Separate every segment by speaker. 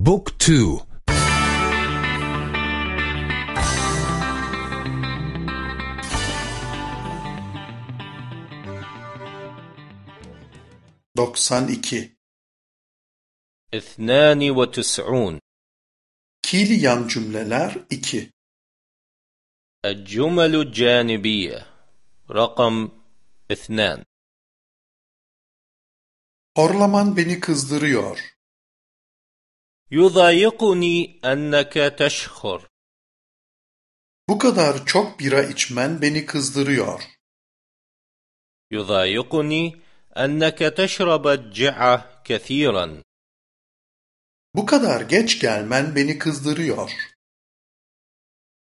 Speaker 1: بوك تو
Speaker 2: doksan iki
Speaker 3: اثنان وتسعون
Speaker 2: Ki'li yan cümleler iki
Speaker 3: الجمل الجانبية رقم اثنان
Speaker 2: Horlaman beni kızdırıyor.
Speaker 3: يضايقني أنك تشخر
Speaker 2: Bu kadar çok bira içmen beni kızdırıyor.
Speaker 3: يضايقني أنك تشرب الجعة كثيرا
Speaker 2: Bu kadar geç gelmen beni kızdırıyor.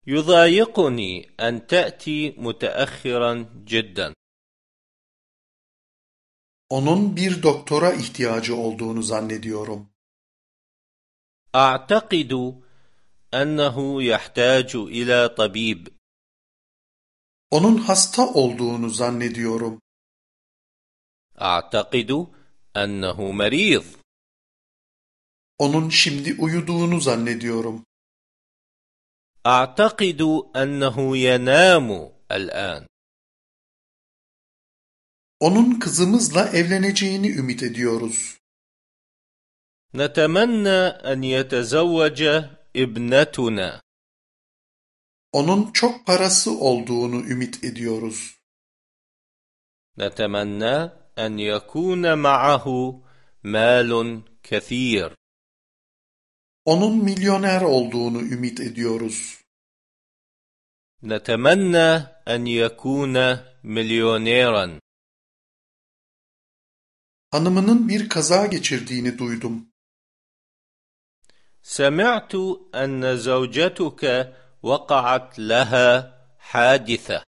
Speaker 3: يضايقني أن تأتي متأخرا جدا
Speaker 2: Onun bir doktora ihtiyacı olduğunu zannediyorum.
Speaker 3: أعتقد أنه يحتاج إلى طبيب
Speaker 2: Onun hasta olduğunu zannediyorum.
Speaker 3: أعتقد أنه مريض
Speaker 2: Onun şimdi uyuduğunu zannediyorum.
Speaker 3: أعتقد أنه ينام الآن
Speaker 2: Onun kızımızla evleneceğini ümit ediyoruz.
Speaker 3: نتمنى أن يتزوج ابنتنا
Speaker 2: Onun çok parası olduğunu ümit ediyoruz.
Speaker 3: نتمنى أن يكون معه مال كثير
Speaker 2: Onun milyoner olduğunu ümit ediyoruz.
Speaker 3: نتمنى أن يكون مليونيرا
Speaker 2: Hanımının bir kaza geçirdiğini duydum.
Speaker 3: سمعت أن زوجتك وقعت لها حادثة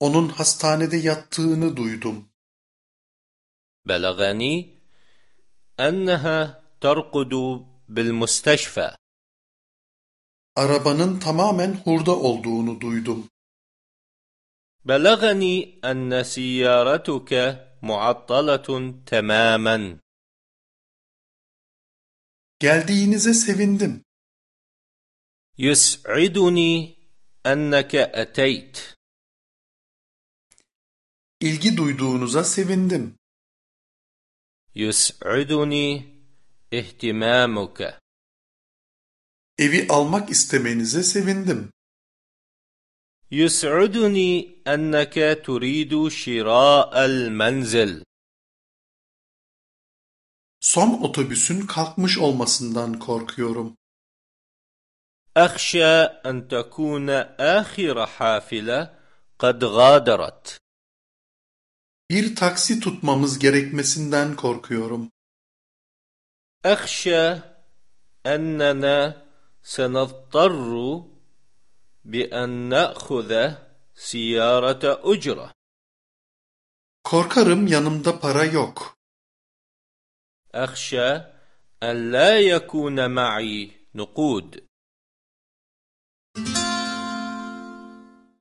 Speaker 2: Onun hastanede yattığını duydum.
Speaker 3: بلغني أنها ترقد بالمستشفى
Speaker 2: Arabanın tamamen hurda olduğunu duydum.
Speaker 3: بلغني أن سيارتك معطلة تماما
Speaker 2: Geldiğinize sevindim.
Speaker 3: يسعدني أنك أتيت
Speaker 2: İlgi duyduğunuza sevindim.
Speaker 3: يسعدني اهتمامك
Speaker 2: Evi almak istemenize sevindim.
Speaker 3: يسعدني أنك تريد شراء المنزل
Speaker 2: Son otobüsün kalkmış olmasından korkuyorum.
Speaker 3: أخشى أن تكون آخر حافلة قد غادرت
Speaker 2: Bir taksi tutmamız gerekmesinden korkuyorum.
Speaker 3: أخشى أننا سنضطر بأن نأخذ سيارة أجرة
Speaker 2: Korkarım yanımda para yok.
Speaker 3: أخشى أن لا يكون معي نقود.